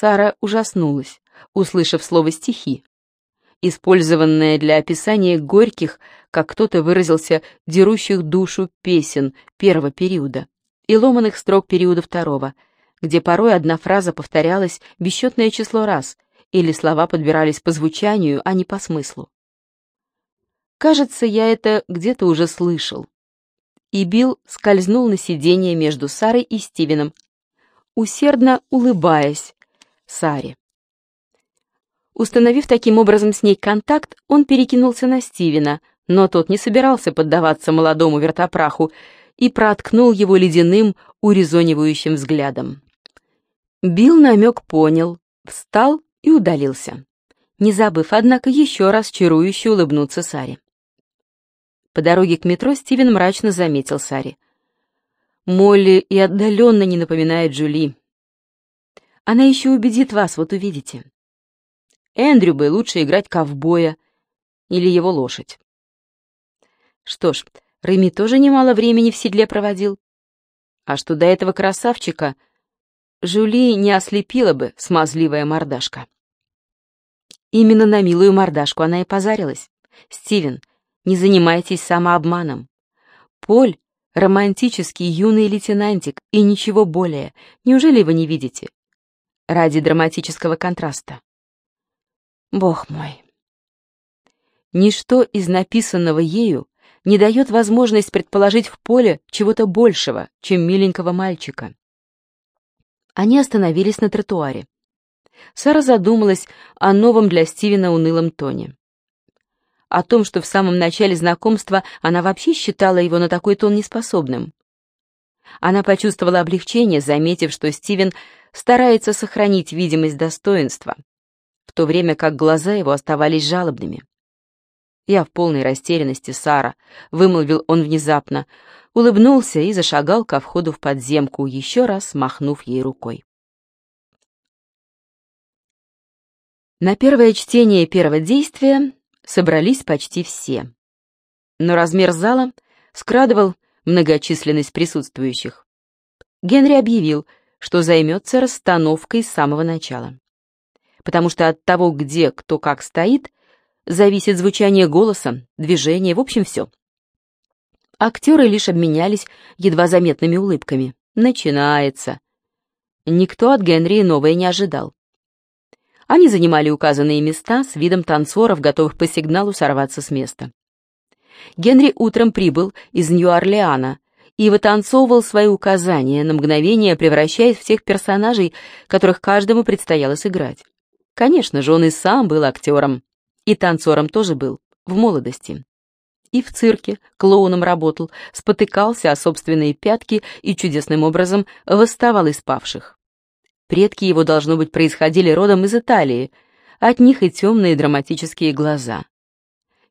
Сара ужаснулась, услышав слово «стихи», использованное для описания горьких, как кто-то выразился, дерущих душу песен первого периода и ломаных строк периода второго, где порой одна фраза повторялась бесчетное число раз, или слова подбирались по звучанию, а не по смыслу. Кажется, я это где-то уже слышал. И Билл скользнул на сиденье между Сарой и Стивеном, усердно улыбаясь Саре. Установив таким образом с ней контакт, он перекинулся на Стивена, но тот не собирался поддаваться молодому вертопраху и проткнул его ледяным, урезонивающим взглядом. Билл намек понял, встал и удалился, не забыв, однако, еще раз чарующе улыбнуться Саре. По дороге к метро Стивен мрачно заметил Саре. Молли и отдаленно не напоминает Джули. Она еще убедит вас, вот увидите. Эндрю бы лучше играть ковбоя или его лошадь. Что ж, Реми тоже немало времени в седле проводил. А что до этого красавчика, Жюли не ослепила бы смазливая мордашка. Именно на милую мордашку она и позарилась. «Стивен, не занимайтесь самообманом. Поль — романтический юный лейтенантик и ничего более. Неужели вы не видите? Ради драматического контраста. Бог мой. Ничто из написанного ею не дает возможность предположить в поле чего-то большего, чем миленького мальчика. Они остановились на тротуаре. Сара задумалась о новом для Стивена унылом тоне. О том, что в самом начале знакомства она вообще считала его на такой тон неспособным. Она почувствовала облегчение, заметив, что Стивен старается сохранить видимость достоинства, в то время как глаза его оставались жалобными. Я в полной растерянности, Сара, вымолвил он внезапно, улыбнулся и зашагал ко входу в подземку, еще раз махнув ей рукой. На первое чтение первого действия собрались почти все. Но размер зала скрадывал многочисленность присутствующих. Генри объявил, что займется расстановкой с самого начала потому что от того, где кто как стоит, зависит звучание голоса, движение, в общем, все. Актеры лишь обменялись едва заметными улыбками. Начинается. Никто от Генри новое не ожидал. Они занимали указанные места с видом танцоров, готовых по сигналу сорваться с места. Генри утром прибыл из Нью-Орлеана и вытанцовывал свои указания, на мгновение превращаясь в тех персонажей, которых каждому предстояло сыграть. Конечно же, он и сам был актером. И танцором тоже был, в молодости. И в цирке клоуном работал, спотыкался о собственные пятки и чудесным образом восставал из павших. Предки его, должно быть, происходили родом из Италии, от них и темные драматические глаза.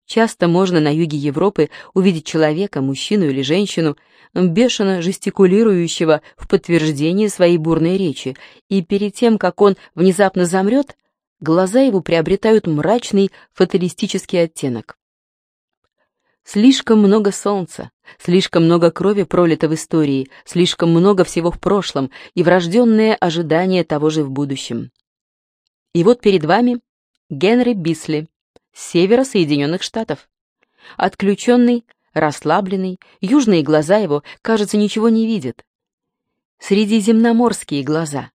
Часто можно на юге Европы увидеть человека, мужчину или женщину, бешено жестикулирующего в подтверждение своей бурной речи, и перед тем, как он внезапно замрет, глаза его приобретают мрачный фаталистический оттенок. Слишком много солнца, слишком много крови пролито в истории, слишком много всего в прошлом и врожденное ожидание того же в будущем. И вот перед вами Генри Бисли, севера Соединенных Штатов. Отключенный, расслабленный, южные глаза его, кажется, ничего не видят. Средиземноморские глаза.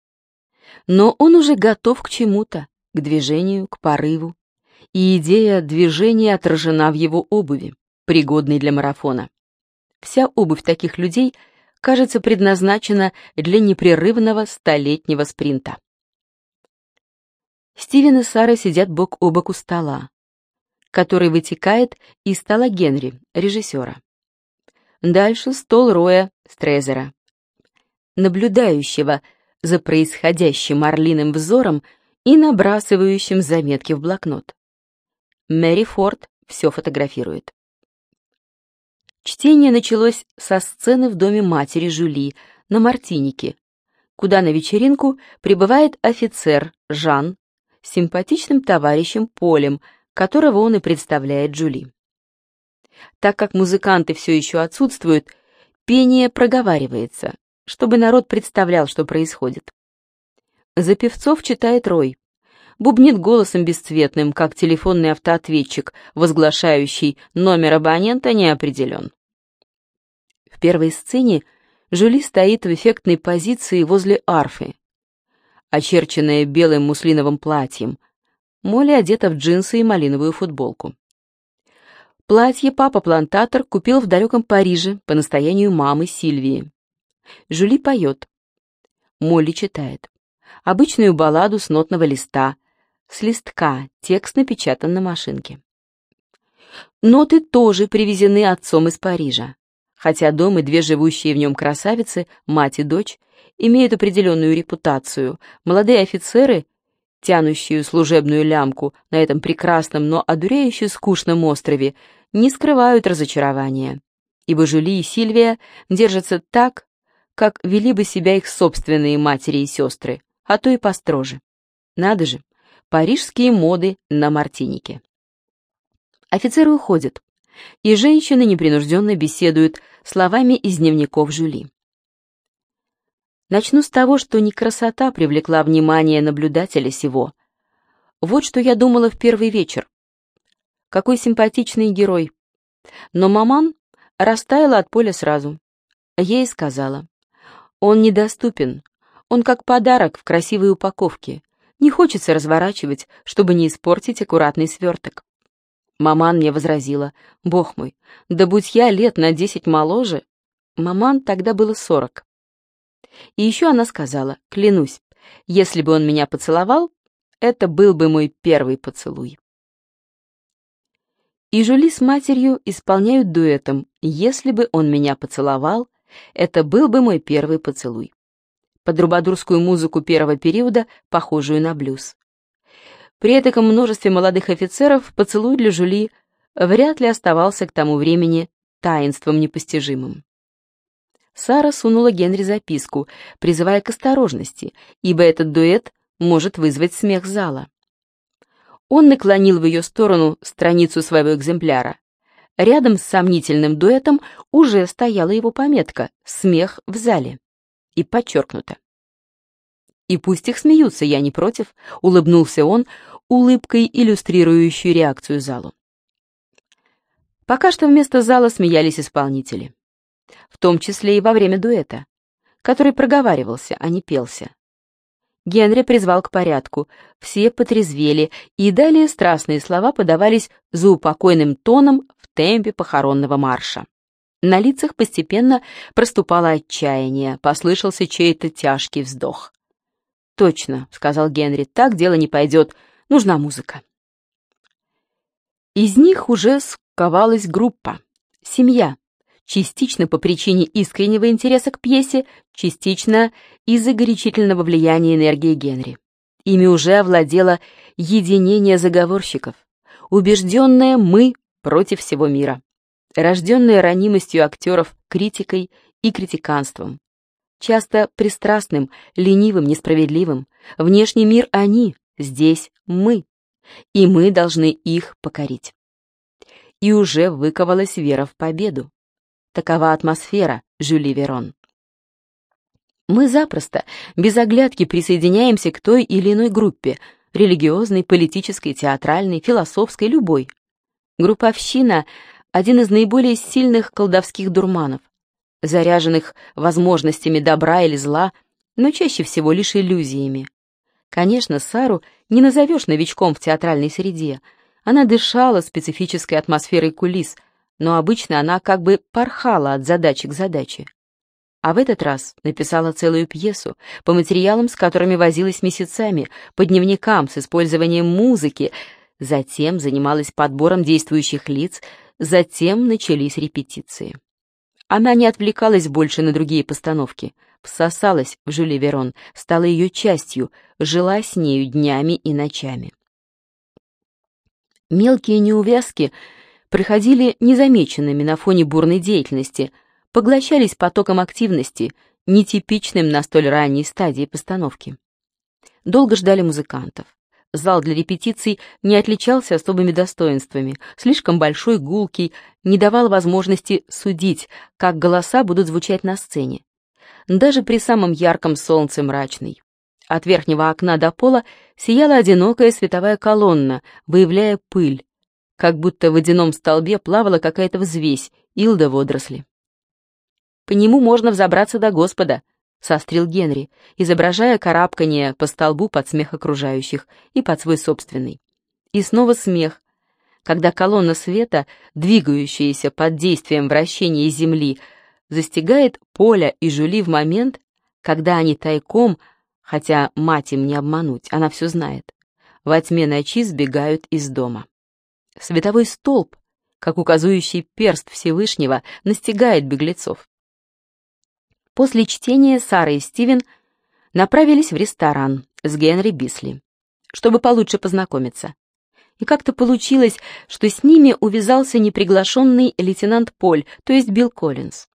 Но он уже готов к чему-то, к движению, к порыву, и идея движения отражена в его обуви, пригодной для марафона. Вся обувь таких людей, кажется, предназначена для непрерывного столетнего спринта. Стивен и Сара сидят бок о бок у стола, который вытекает из стола Генри, режиссера. Дальше стол Роя Стрезера, наблюдающего за происходящим орлиным взором и набрасывающим заметки в блокнот. Мэри Форд все фотографирует. Чтение началось со сцены в доме матери Жюли на Мартинике, куда на вечеринку прибывает офицер Жан с симпатичным товарищем Полем, которого он и представляет Джули. Так как музыканты все еще отсутствуют, пение проговаривается, чтобы народ представлял, что происходит. За певцов читает Рой. Бубнит голосом бесцветным, как телефонный автоответчик, возглашающий номер абонента не определен. В первой сцене Жюли стоит в эффектной позиции возле арфы, очерченная белым муслиновым платьем. Молли одета в джинсы и малиновую футболку. Платье папа-плантатор купил в далеком Париже по настоянию мамы Сильвии. Жюли поет. Молли читает. Обычную балладу с нотного листа, с листка, текст напечатан на машинке. Ноты тоже привезены отцом из Парижа хотя дом и две живущие в нем красавицы, мать и дочь, имеют определенную репутацию. Молодые офицеры, тянущие служебную лямку на этом прекрасном, но одуряюще скучном острове, не скрывают разочарования, ибо Жюли и Сильвия держатся так, как вели бы себя их собственные матери и сестры, а то и построже. Надо же, парижские моды на Мартинике. Офицеры уходят и женщины непринужденно беседуют словами из дневников Жюли. Начну с того, что не красота привлекла внимание наблюдателя сего. Вот что я думала в первый вечер. Какой симпатичный герой. Но маман растаяла от поля сразу. Ей сказала, он недоступен, он как подарок в красивой упаковке. Не хочется разворачивать, чтобы не испортить аккуратный сверток. Маман мне возразила, «Бог мой, да будь я лет на десять моложе!» Маман тогда было сорок. И еще она сказала, клянусь, если бы он меня поцеловал, это был бы мой первый поцелуй. И Жули с матерью исполняют дуэтом «Если бы он меня поцеловал, это был бы мой первый поцелуй». Под рубадурскую музыку первого периода, похожую на блюз. При этом множестве молодых офицеров поцелуй для Жули вряд ли оставался к тому времени таинством непостижимым. Сара сунула Генри записку, призывая к осторожности, ибо этот дуэт может вызвать смех зала. Он наклонил в ее сторону страницу своего экземпляра. Рядом с сомнительным дуэтом уже стояла его пометка «Смех в зале» и подчеркнуто. «И пусть их смеются, я не против», — улыбнулся он, улыбкой, иллюстрирующей реакцию залу. Пока что вместо зала смеялись исполнители. В том числе и во время дуэта, который проговаривался, а не пелся. Генри призвал к порядку, все потрезвели, и далее страстные слова подавались заупокойным тоном в темпе похоронного марша. На лицах постепенно проступало отчаяние, послышался чей-то тяжкий вздох. «Точно», — сказал Генри, — «так дело не пойдет, нужна музыка». Из них уже сковалась группа, семья, частично по причине искреннего интереса к пьесе, частично из-за горячительного влияния энергии Генри. Ими уже овладело единение заговорщиков, убежденное «мы» против всего мира, рожденное ранимостью актеров критикой и критиканством, часто пристрастным, ленивым, несправедливым. Внешний мир они, здесь мы, и мы должны их покорить. И уже выковалась вера в победу. Такова атмосфера Жюли Верон. Мы запросто, без оглядки присоединяемся к той или иной группе, религиозной, политической, театральной, философской, любой. Групповщина — один из наиболее сильных колдовских дурманов заряженных возможностями добра или зла, но чаще всего лишь иллюзиями. Конечно, Сару не назовешь новичком в театральной среде. Она дышала специфической атмосферой кулис, но обычно она как бы порхала от задачи к задаче. А в этот раз написала целую пьесу, по материалам, с которыми возилась месяцами, по дневникам с использованием музыки, затем занималась подбором действующих лиц, затем начались репетиции. Она не отвлекалась больше на другие постановки, всосалась в Жюли Верон, стала ее частью, жила с нею днями и ночами. Мелкие неувязки проходили незамеченными на фоне бурной деятельности, поглощались потоком активности, нетипичным на столь ранней стадии постановки. Долго ждали музыкантов. Зал для репетиций не отличался особыми достоинствами, слишком большой, гулкий, не давал возможности судить, как голоса будут звучать на сцене. Даже при самом ярком солнце мрачный. От верхнего окна до пола сияла одинокая световая колонна, выявляя пыль, как будто в водяном столбе плавала какая-то взвесь, ил да водоросли. «По нему можно взобраться до Господа», — сострил Генри, изображая карабкание по столбу под смех окружающих и под свой собственный. И снова смех, когда колонна света, двигающаяся под действием вращения Земли, застигает Поля и Жули в момент, когда они тайком, хотя мать им не обмануть, она все знает, во тьме ночи сбегают из дома. Световой столб, как указующий перст Всевышнего, настигает беглецов. После чтения Сара и Стивен направились в ресторан с Генри Бисли, чтобы получше познакомиться. И как-то получилось, что с ними увязался неприглашенный лейтенант Поль, то есть Билл Коллинз.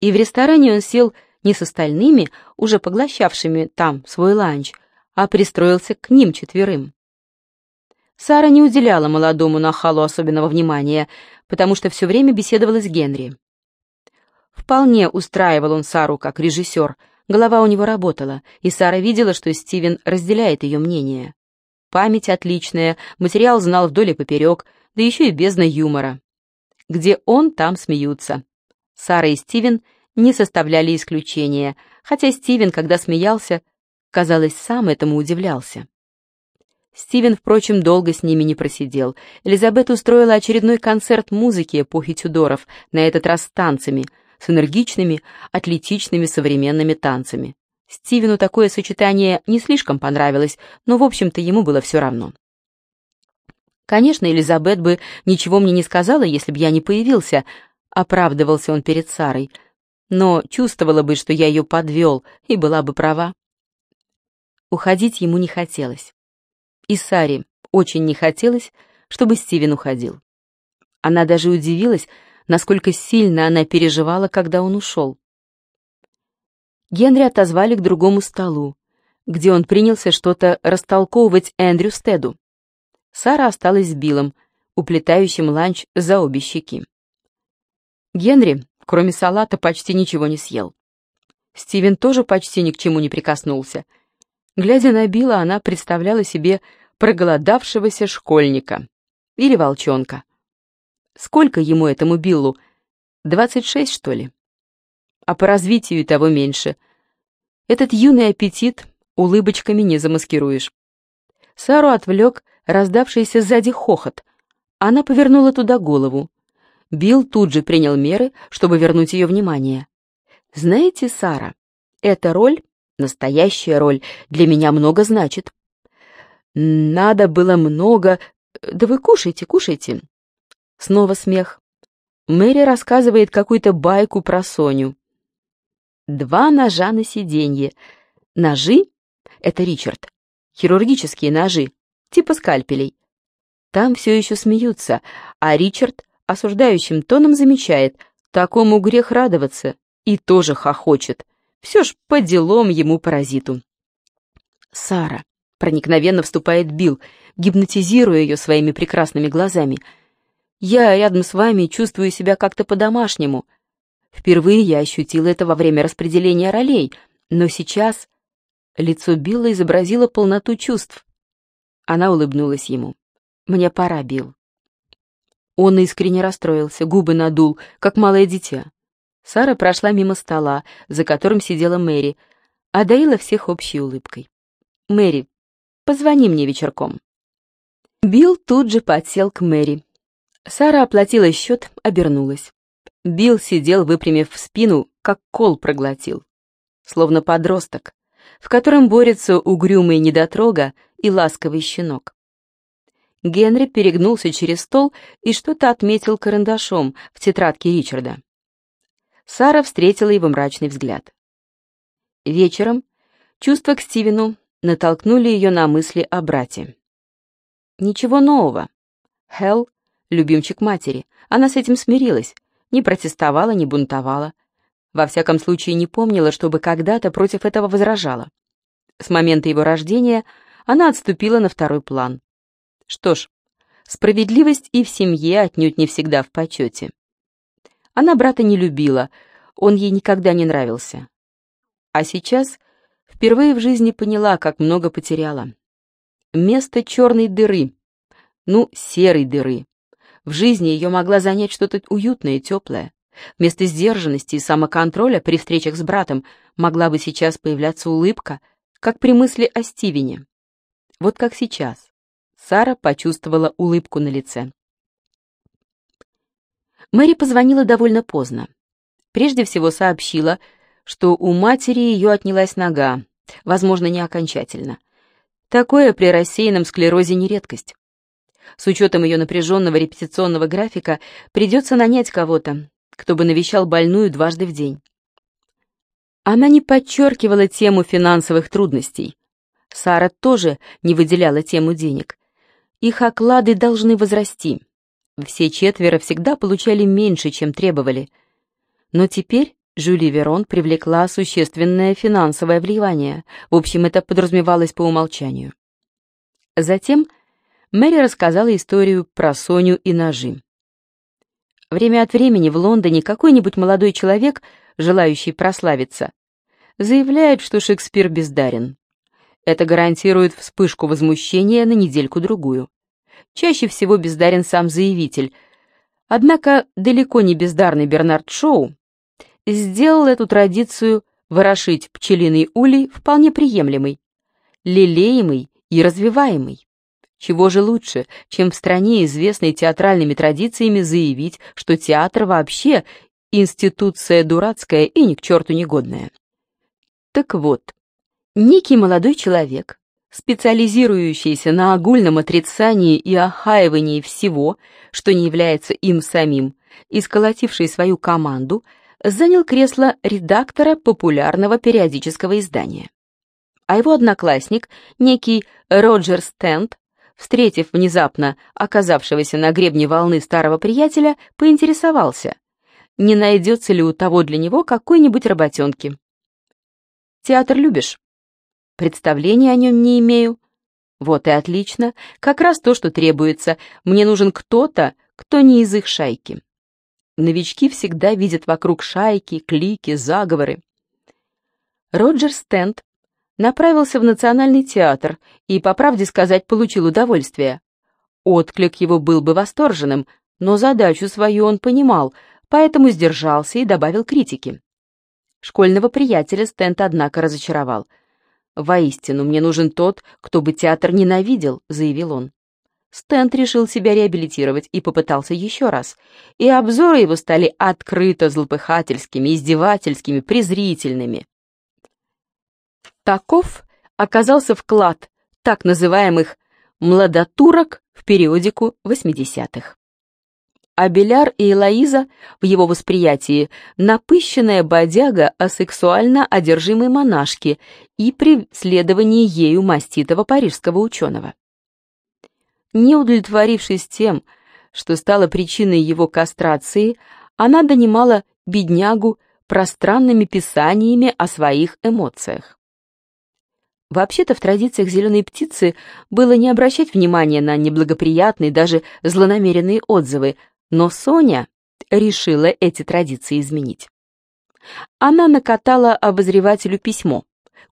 И в ресторане он сел не с остальными, уже поглощавшими там свой ланч, а пристроился к ним четверым. Сара не уделяла молодому нахалу особенного внимания, потому что все время беседовала с Генри. Вполне устраивал он Сару как режиссер, голова у него работала, и Сара видела, что Стивен разделяет ее мнение. Память отличная, материал знал вдоль и поперек, да еще и бездна юмора. Где он, там смеются. Сара и Стивен не составляли исключения, хотя Стивен, когда смеялся, казалось, сам этому удивлялся. Стивен, впрочем, долго с ними не просидел. Элизабет устроила очередной концерт музыки эпохи Тюдоров, на этот раз с танцами, с энергичными, атлетичными современными танцами. Стивену такое сочетание не слишком понравилось, но, в общем-то, ему было все равно. Конечно, Элизабет бы ничего мне не сказала, если бы я не появился, оправдывался он перед Сарой, но чувствовала бы, что я ее подвел, и была бы права. Уходить ему не хотелось. И Саре очень не хотелось, чтобы Стивен уходил. Она даже удивилась, насколько сильно она переживала, когда он ушел. Генри отозвали к другому столу, где он принялся что-то растолковывать Эндрю Стеду. Сара осталась с Биллом, уплетающим ланч за обе щеки. Генри, кроме салата, почти ничего не съел. Стивен тоже почти ни к чему не прикоснулся. Глядя на Билла, она представляла себе проголодавшегося школьника или волчонка. Сколько ему этому Биллу? Двадцать шесть, что ли? а по развитию того меньше. Этот юный аппетит улыбочками не замаскируешь. Сару отвлек раздавшийся сзади хохот. Она повернула туда голову. Билл тут же принял меры, чтобы вернуть ее внимание. «Знаете, Сара, эта роль, настоящая роль, для меня много значит. Надо было много... Да вы кушайте, кушайте». Снова смех. Мэри рассказывает какую-то байку про Соню. Два ножа на сиденье. Ножи — это Ричард. Хирургические ножи, типа скальпелей. Там все еще смеются, а Ричард осуждающим тоном замечает, такому грех радоваться, и тоже хохочет. Все ж по делам ему паразиту. Сара. Проникновенно вступает Билл, гипнотизируя ее своими прекрасными глазами. «Я рядом с вами чувствую себя как-то по-домашнему. Впервые я ощутила это во время распределения ролей, но сейчас лицо Билла изобразило полноту чувств. Она улыбнулась ему. «Мне пора, Билл». Он искренне расстроился, губы надул, как малое дитя. Сара прошла мимо стола, за которым сидела Мэри, одарила всех общей улыбкой. «Мэри, позвони мне вечерком». Билл тут же подсел к Мэри. Сара оплатила счет, обернулась. Билл сидел, выпрямив спину, как кол проглотил. Словно подросток, в котором борется угрюмый недотрога и ласковый щенок. Генри перегнулся через стол и что-то отметил карандашом в тетрадке Ричарда. Сара встретила его мрачный взгляд. Вечером чувства к Стивену натолкнули ее на мысли о брате. Ничего нового. Хелл — любимчик матери, она с этим смирилась, не протестовала, не бунтовала. Во всяком случае, не помнила, чтобы когда-то против этого возражала. С момента его рождения она отступила на второй план. Что ж, справедливость и в семье отнюдь не всегда в почете. Она брата не любила, он ей никогда не нравился. А сейчас впервые в жизни поняла, как много потеряла. Место черной дыры, ну, серой дыры. В жизни ее могла занять что-то уютное теплое. Вместо сдержанности и самоконтроля при встречах с братом могла бы сейчас появляться улыбка, как при мысли о Стивене. Вот как сейчас. Сара почувствовала улыбку на лице. Мэри позвонила довольно поздно. Прежде всего сообщила, что у матери ее отнялась нога, возможно, не окончательно. Такое при рассеянном склерозе не редкость. С учетом ее напряженного репетиционного графика придется нанять кого-то, кто бы навещал больную дважды в день. Она не подчеркивала тему финансовых трудностей. Сара тоже не выделяла тему денег. Их оклады должны возрасти. Все четверо всегда получали меньше, чем требовали. Но теперь Жюли Верон привлекла существенное финансовое влияние. В общем, это подразумевалось по умолчанию. Затем Мэри рассказала историю про Соню и ножи. Время от времени в Лондоне какой-нибудь молодой человек, желающий прославиться, заявляет, что Шекспир бездарен. Это гарантирует вспышку возмущения на недельку-другую. Чаще всего бездарен сам заявитель. Однако далеко не бездарный Бернард Шоу сделал эту традицию ворошить пчелиный улей вполне приемлемой, лелеемый и развиваемый. Чего же лучше, чем в стране, известной театральными традициями, заявить, что театр вообще институция дурацкая и ни к черту негодная. Так вот, некий молодой человек, специализирующийся на огульном отрицании и охаивании всего, что не является им самим, и сколотивший свою команду, занял кресло редактора популярного периодического издания. А его одноклассник, некий Роджер Стенд, встретив внезапно оказавшегося на гребне волны старого приятеля, поинтересовался, не найдется ли у того для него какой-нибудь работенки. Театр любишь? Представления о нем не имею. Вот и отлично. Как раз то, что требуется. Мне нужен кто-то, кто не из их шайки. Новички всегда видят вокруг шайки, клики, заговоры. Роджер Стенд направился в Национальный театр и, по правде сказать, получил удовольствие. Отклик его был бы восторженным, но задачу свою он понимал, поэтому сдержался и добавил критики. Школьного приятеля Стент, однако, разочаровал. «Воистину, мне нужен тот, кто бы театр ненавидел», — заявил он. Стент решил себя реабилитировать и попытался еще раз, и обзоры его стали открыто злопыхательскими, издевательскими, презрительными. Таков оказался вклад так называемых «младотурок» в периодику 80-х. А Беляр и Элоиза в его восприятии напыщенная бодяга о сексуально одержимой монашке и преследовании ею маститого парижского ученого. Не удовлетворившись тем, что стало причиной его кастрации, она донимала беднягу пространными писаниями о своих эмоциях. Вообще-то в традициях зеленой птицы было не обращать внимания на неблагоприятные, даже злонамеренные отзывы, но Соня решила эти традиции изменить. Она накатала обозревателю письмо,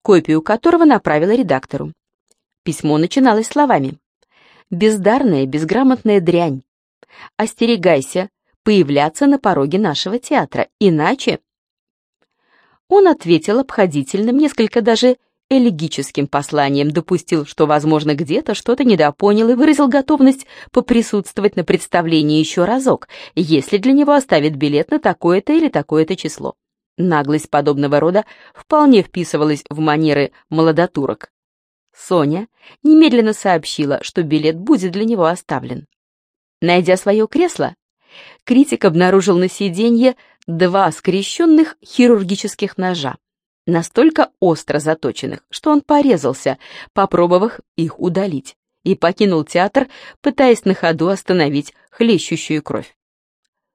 копию которого направила редактору. Письмо начиналось словами «Бездарная, безграмотная дрянь. Остерегайся появляться на пороге нашего театра, иначе...» Он ответил обходительным, несколько даже элегическим посланием допустил, что, возможно, где-то что-то недопонял и выразил готовность поприсутствовать на представлении еще разок, если для него оставит билет на такое-то или такое-то число. Наглость подобного рода вполне вписывалась в манеры молодотурок. Соня немедленно сообщила, что билет будет для него оставлен. Найдя свое кресло, критик обнаружил на сиденье два скрещенных хирургических ножа настолько остро заточенных, что он порезался, попробовав их удалить, и покинул театр, пытаясь на ходу остановить хлещущую кровь.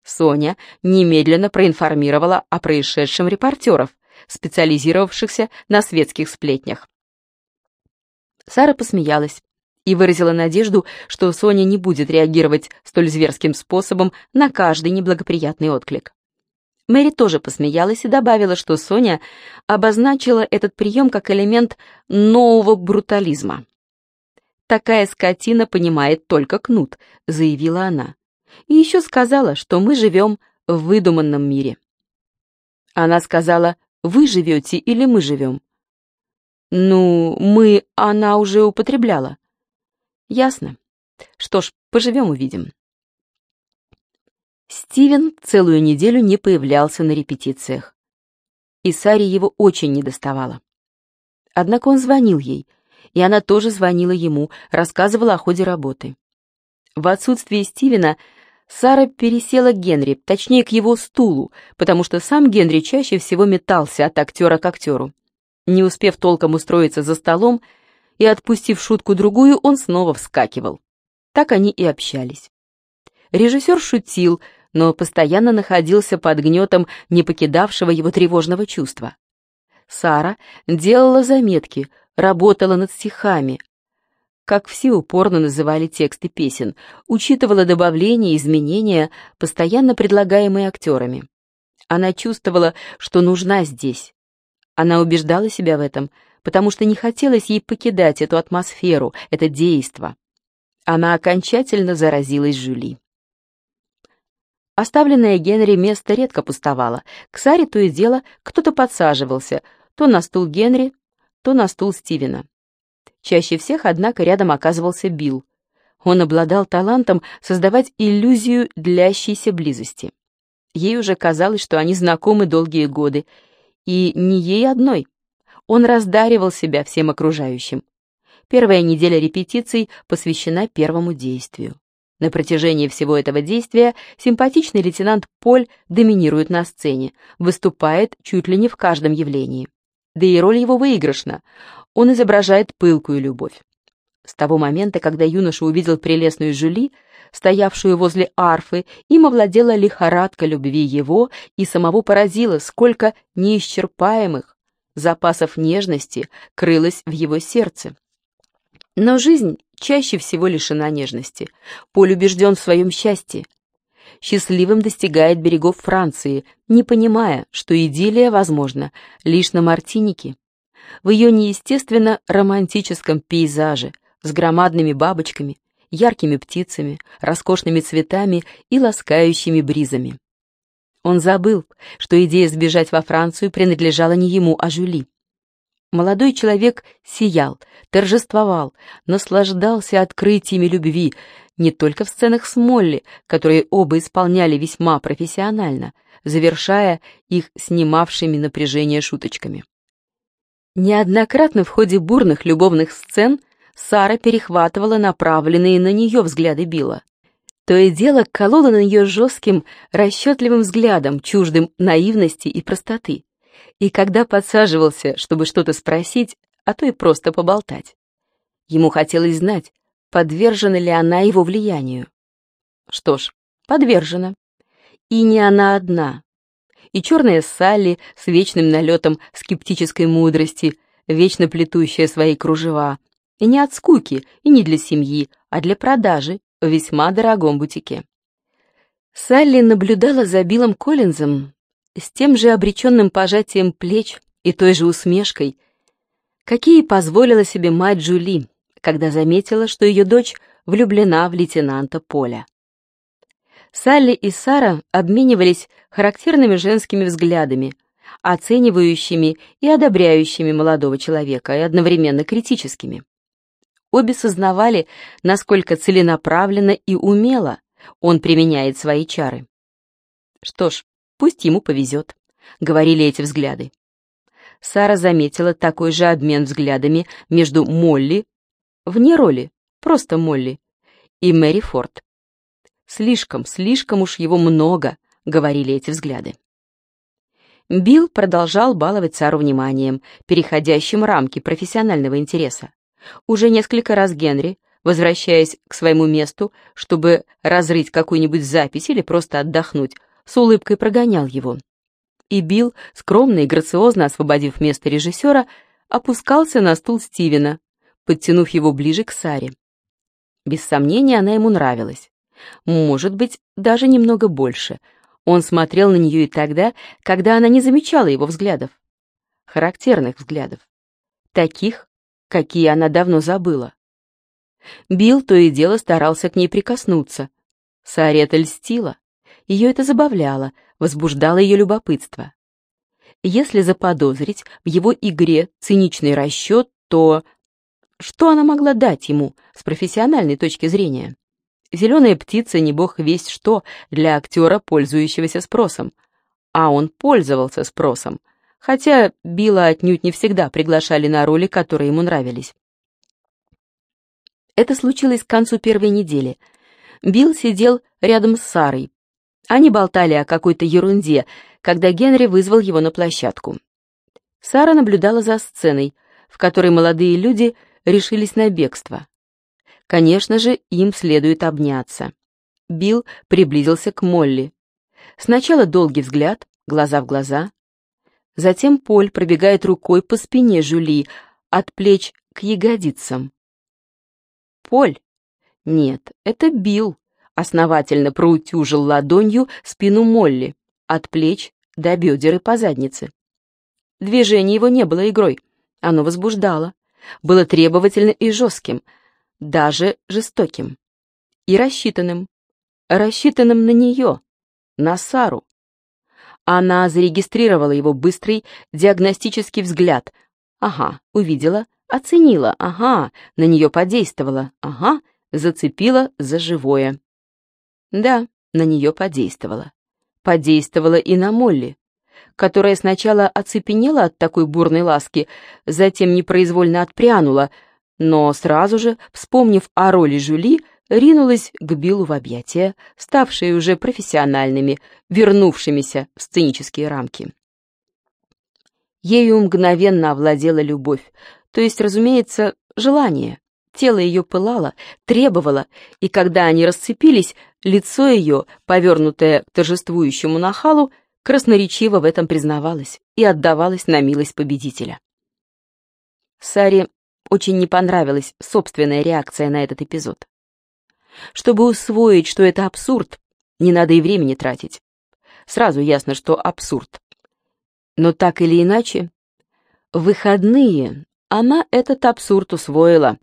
Соня немедленно проинформировала о происшедшем репортеров, специализировавшихся на светских сплетнях. Сара посмеялась и выразила надежду, что Соня не будет реагировать столь зверским способом на каждый неблагоприятный отклик. Мэри тоже посмеялась и добавила, что Соня обозначила этот прием как элемент нового брутализма. «Такая скотина понимает только кнут», — заявила она. И еще сказала, что мы живем в выдуманном мире. Она сказала, вы живете или мы живем? Ну, мы, она уже употребляла. Ясно. Что ж, поживем-увидим. Стивен целую неделю не появлялся на репетициях. И Саре его очень недоставало. Однако он звонил ей, и она тоже звонила ему, рассказывала о ходе работы. В отсутствие Стивена Сара пересела к Генри, точнее к его стулу, потому что сам Генри чаще всего метался от актера к актеру. Не успев толком устроиться за столом и отпустив шутку-другую, он снова вскакивал. Так они и общались. Режиссер шутил, но постоянно находился под гнетом не покидавшего его тревожного чувства. Сара делала заметки, работала над стихами, как все упорно называли тексты песен, учитывала добавления и изменения, постоянно предлагаемые актерами. Она чувствовала, что нужна здесь. Она убеждала себя в этом, потому что не хотелось ей покидать эту атмосферу, это действо. Она окончательно заразилась Жюли. Оставленное Генри место редко пустовало. К Саре то и дело кто-то подсаживался, то на стул Генри, то на стул Стивена. Чаще всех, однако, рядом оказывался Билл. Он обладал талантом создавать иллюзию длящейся близости. Ей уже казалось, что они знакомы долгие годы, и не ей одной. Он раздаривал себя всем окружающим. Первая неделя репетиций посвящена первому действию. На протяжении всего этого действия симпатичный лейтенант Поль доминирует на сцене, выступает чуть ли не в каждом явлении. Да и роль его выигрышна. Он изображает пылкую любовь. С того момента, когда юноша увидел прелестную Жюли, стоявшую возле арфы, им овладела лихорадка любви его и самого поразила, сколько неисчерпаемых запасов нежности крылось в его сердце. Но жизнь чаще всего лишена нежности. Поль убежден в своем счастье. Счастливым достигает берегов Франции, не понимая, что идиллия возможна лишь на Мартинике. В ее неестественно романтическом пейзаже с громадными бабочками, яркими птицами, роскошными цветами и ласкающими бризами. Он забыл, что идея сбежать во Францию принадлежала не ему, а Жюли. Молодой человек сиял, торжествовал, наслаждался открытиями любви, не только в сценах с Молли, которые оба исполняли весьма профессионально, завершая их снимавшими напряжение шуточками. Неоднократно в ходе бурных любовных сцен Сара перехватывала направленные на нее взгляды Билла. То и дело колола на нее жестким, расчетливым взглядом, чуждым наивности и простоты и когда подсаживался, чтобы что-то спросить, а то и просто поболтать. Ему хотелось знать, подвержена ли она его влиянию. Что ж, подвержена. И не она одна. И черная Салли с вечным налетом скептической мудрости, вечно плетущая свои кружева. И не от скуки, и не для семьи, а для продажи в весьма дорогом бутике. Салли наблюдала за Биллом Коллинзом с тем же обреченным пожатием плеч и той же усмешкой, какие позволила себе мать Джули, когда заметила, что ее дочь влюблена в лейтенанта Поля. Салли и Сара обменивались характерными женскими взглядами, оценивающими и одобряющими молодого человека и одновременно критическими. Обе сознавали, насколько целенаправленно и умело он применяет свои чары. Что ж, Пусть ему повезет», — говорили эти взгляды. Сара заметила такой же обмен взглядами между Молли, вне роли, просто Молли, и Мэри Форд. Слишком, слишком уж его много, говорили эти взгляды. Билл продолжал баловать Сару вниманием, переходящим рамки профессионального интереса. Уже несколько раз Генри, возвращаясь к своему месту, чтобы разрыть какую-нибудь запись или просто отдохнуть, с улыбкой прогонял его. И Билл, скромно и грациозно освободив место режиссера, опускался на стул Стивена, подтянув его ближе к Саре. Без сомнения, она ему нравилась. Может быть, даже немного больше. Он смотрел на нее и тогда, когда она не замечала его взглядов. Характерных взглядов. Таких, какие она давно забыла. Билл то и дело старался к ней прикоснуться. Саре это льстило. Ее это забавляло, возбуждало ее любопытство. Если заподозрить в его игре циничный расчет, то что она могла дать ему с профессиональной точки зрения? Зеленая птица не бог весть что для актера, пользующегося спросом. А он пользовался спросом, хотя Билла отнюдь не всегда приглашали на роли, которые ему нравились. Это случилось к концу первой недели. Билл сидел рядом с Сарой. Они болтали о какой-то ерунде, когда Генри вызвал его на площадку. Сара наблюдала за сценой, в которой молодые люди решились на бегство. Конечно же, им следует обняться. Билл приблизился к Молли. Сначала долгий взгляд, глаза в глаза. Затем Поль пробегает рукой по спине Жюли, от плеч к ягодицам. Поль? Нет, это Билл. Основательно проутюжил ладонью спину Молли, от плеч до бедер и по заднице. Движение его не было игрой, оно возбуждало, было требовательно и жестким, даже жестоким. И рассчитанным. Рассчитанным на нее, на Сару. Она зарегистрировала его быстрый диагностический взгляд. Ага, увидела, оценила, ага, на нее подействовала, ага, зацепила за живое. Да, на нее подействовала. Подействовала и на Молли, которая сначала оцепенела от такой бурной ласки, затем непроизвольно отпрянула — но сразу же, вспомнив о роли Жюли, ринулась к Биллу в объятия, ставшие уже профессиональными, вернувшимися в сценические рамки. Ею мгновенно овладела любовь, то есть, разумеется, желание. Тело ее пылало, требовало, и когда они расцепились, лицо ее, повернутое к торжествующему нахалу, красноречиво в этом признавалось и отдавалось на милость победителя. Саре очень не понравилась собственная реакция на этот эпизод. Чтобы усвоить, что это абсурд, не надо и времени тратить. Сразу ясно, что абсурд. Но так или иначе, выходные она этот абсурд усвоила.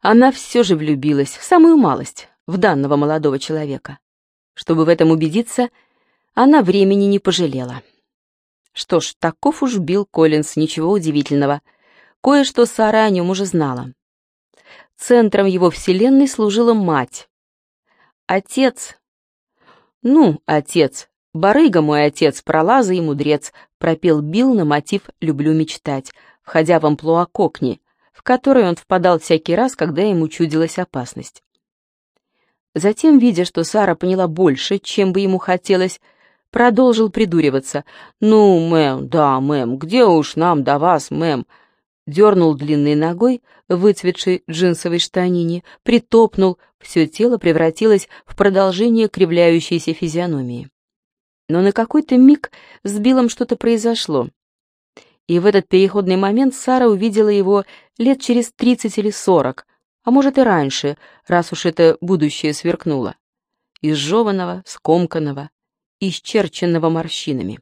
Она все же влюбилась в самую малость, в данного молодого человека. Чтобы в этом убедиться, она времени не пожалела. Что ж, таков уж Билл Коллинз, ничего удивительного — Кое-что Сара о нем уже знала. Центром его вселенной служила мать. Отец... Ну, отец. Барыга мой отец, пролаза и мудрец, пропел Билл на мотив «Люблю мечтать», входя в амплуа Кокни, в который он впадал всякий раз, когда ему чудилась опасность. Затем, видя, что Сара поняла больше, чем бы ему хотелось, продолжил придуриваться. «Ну, мэм, да, мэм, где уж нам до вас, мэм?» дернул длинной ногой, выцветшей джинсовой штанине, притопнул, все тело превратилось в продолжение кривляющейся физиономии. Но на какой-то миг с Биллом что-то произошло. И в этот переходный момент Сара увидела его лет через тридцать или сорок, а может и раньше, раз уж это будущее сверкнуло. Изжеванного, скомканного, исчерченного морщинами.